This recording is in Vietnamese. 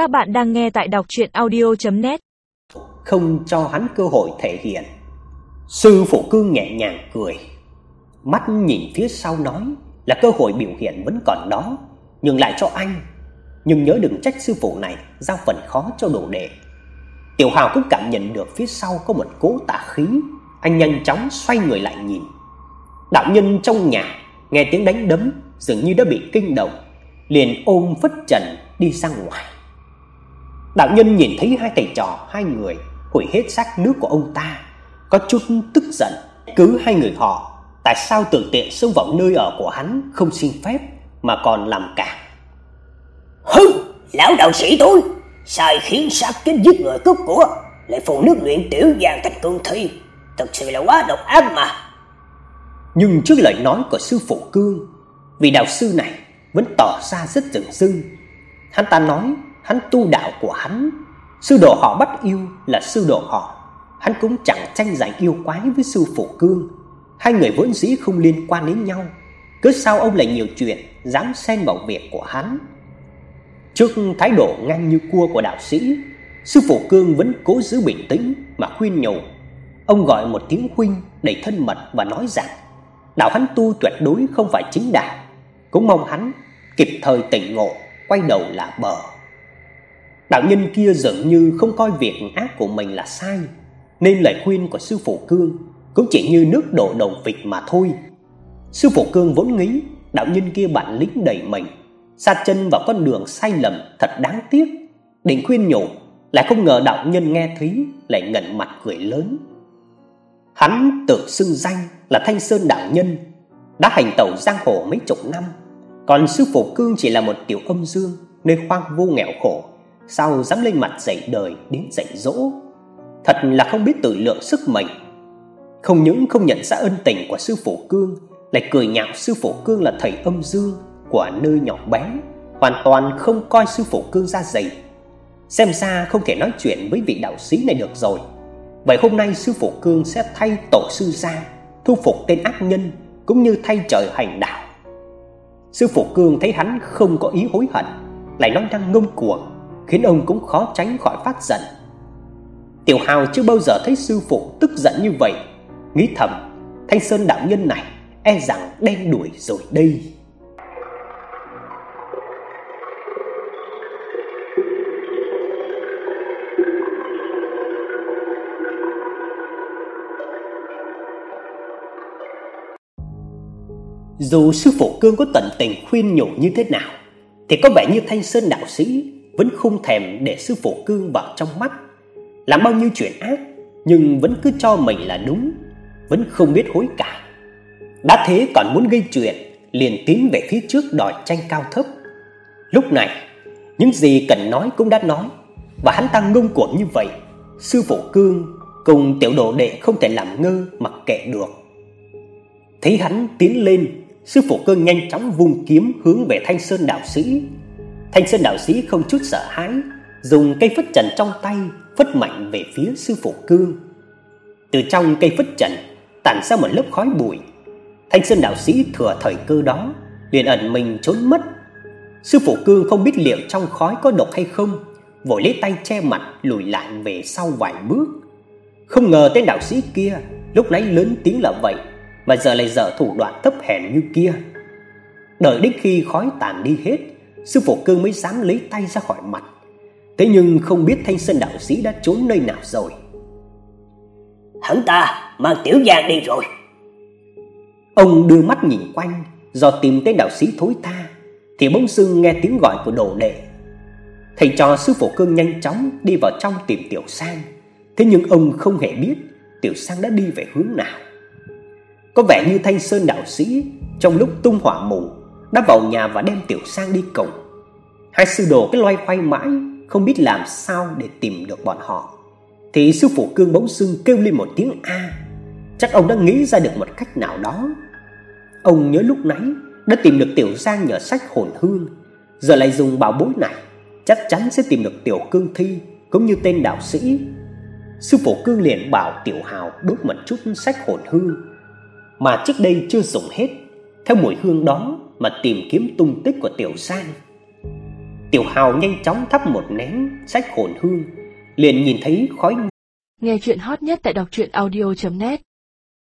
Các bạn đang nghe tại đọc audio net Không cho hắn cơ hội thể hiện. Sư phụ cương nhẹ nhàng cười, mắt nhìn phía sau nói là cơ hội biểu hiện vẫn còn đó, nhưng lại cho anh. Nhưng nhớ đừng trách sư phụ này giao phần khó cho đồ đệ. Tiểu Hào cũng cảm nhận được phía sau có một cỗ tà khí, anh nhanh chóng xoay người lại nhìn. Đạo nhân trong nhà nghe tiếng đánh đấm dường như đã bị kinh động, liền ôm phất trần đi ra ngoài. Đạo nhân nhìn thấy hai thầy trò hai người hủy hết xác nước của ông ta, có chút tức giận, cứ hai người họ tại sao tự tiện xông vào nơi ở của hắn không xin phép mà còn làm cản. Hừ, lão đạo sĩ tôi, sai khiến sát kính giết người cướp của, lại phun nước luyện tiểu giang thành cương thi, thật sự là quá độc ác mà. Nhưng trước lời nói của sư phụ Cương, vị đạo sư này vẫn tỏ ra rất dửng dưng. Hắn ta nói, hắn tu đạo của hắn, sư đồ họ bắt yêu là sư đồ họ, hắn cũng chẳng tranh giành yêu quái với sư phụ Cương. Hai người vốn dĩ không liên quan đến nhau, cứ sao ông lại nhiều chuyện dám xen vào việc của hắn. Trước thái độ ngang như cua của đạo sĩ, sư phụ Cương vẫn cố giữ bình tĩnh mà khuyên nhủ. Ông gọi một tiếng huynh đầy thân mật và nói rằng đạo hắn tu tuyệt đối không phải chính đạo, cũng mong hắn kịp thời tỉnh ngộ, quay đầu là bờ. Đạo nhân kia dường như không coi việc ác của mình là sai, nên lời khuyên của sư phụ Cương cũng chỉ như nước đổ đầu vịt mà thôi. Sư phụ Cương vốn nghĩ đạo nhân kia bản lĩnh đầy mình, sa chân vào con đường sai lầm thật đáng tiếc, định khuyên nhủ, lại không ngờ đạo nhân nghe thấy lại ngẩn mặt cười lớn. Hắn tự xưng danh là Thanh Sơn đạo nhân, đã hành tẩu giang hồ mấy chục năm, còn sư phụ Cương chỉ là một tiểu âm dương nơi hoang vu nghèo khổ, sao dám lên mặt dạy đời đến dạy dỗ. Thật là không biết tự lượng sức mình. Không những không nhận ra ân tình của sư phụ Cương, lại cười nhạo sư phụ Cương là thầy âm dương của nơi nhỏ bé, hoàn toàn không coi sư phụ Cương ra gì. Xem ra không thể nói chuyện với vị đạo sĩ này được rồi. Vậy hôm nay sư phụ Cương sẽ thay tổ sư ra thu phục tên ác nhân cũng như thay trời hành đạo. Sư phụ Cương thấy hắn không có ý hối hận, lại nói năng ngông cuồng, khiến ông cũng khó tránh khỏi phát giận. Tiểu Hào chưa bao giờ thấy sư phụ tức giận như vậy, nghĩ thầm, Thanh Sơn đạo nhân này e rằng đen đuổi rồi đây. Dù sư phụ Cương có tận tình khuyên nhủ như thế nào, thì có vẻ như Thanh Sơn đạo sĩ vẫn không thèm để sư phụ Cương vào trong mắt, làm bao nhiêu chuyện ác nhưng vẫn cứ cho mình là đúng, vẫn không biết hối cải. Đã thế còn muốn gây chuyện, liền tiến về phía trước đòi tranh cao thấp. Lúc này, những gì cần nói cũng đã nói, và hắn ta ngông cuồng như vậy, sư phụ Cương cùng tiểu đồ đệ không thể làm ngơ mặc kệ được. Thấy hắn tiến lên, sư phụ Cương nhanh chóng vung kiếm hướng về Thanh Sơn đạo sĩ. Thanh Sơn đạo sĩ không chút sợ hãi, dùng cây phất trần trong tay phất mạnh về phía sư phụ Cương. Từ trong cây phất trần tản ra một lớp khói bụi. Thanh Sơn đạo sĩ thừa thời cơ đó, liền ẩn mình trốn mất. Sư phụ Cương không biết liệu trong khói có độc hay không, vội lấy tay che mặt lùi lại về sau vài bước. Không ngờ tên đạo sĩ kia lúc nãy lớn tiếng là vậy, mà giờ lại dở thủ đoạn thấp hèn như kia. Đợi đến khi khói tàn đi hết, sư phụ Cương mới dám lấy tay ra khỏi mặt. Thế nhưng không biết Thanh Sơn đạo sĩ đã trốn nơi nào rồi. Hắn ta mang tiểu giang đi rồi. Ông đưa mắt nhìn quanh, do tìm tên đạo sĩ thối tha, thì bỗng dưng nghe tiếng gọi của đồ đệ. Thầy trò sư phụ Cương nhanh chóng đi vào trong tìm Tiểu Sang, thế nhưng ông không hề biết Tiểu Sang đã đi về hướng nào. Có vẻ như Thanh Sơn đạo sĩ trong lúc tung hỏa mù đã vào nhà và đem Tiểu Sang đi cùng. Hai sư đồ cái loay hoay mãi không biết làm sao để tìm được bọn họ. Thì sư phụ Cương bỗng dưng kêu lên một tiếng a. Chắc ông đã nghĩ ra được một cách nào đó. Ông nhớ lúc nãy đã tìm được Tiểu Giang nhờ sách hồn hương, giờ lại dùng bảo bối này, chắc chắn sẽ tìm được Tiểu Cương Thi cũng như tên đạo sĩ. Sư phụ Cương liền bảo Tiểu Hào đốt một chút sách hồn hương mà trước đây chưa dùng hết, theo mùi hương đó mà tìm kiếm tung tích của Tiểu San. Tiểu Hào nhanh chóng thắp một nén sách hồn hương, liền nhìn thấy khói Nghe chuyện hot nhất tại đọc truyện audio net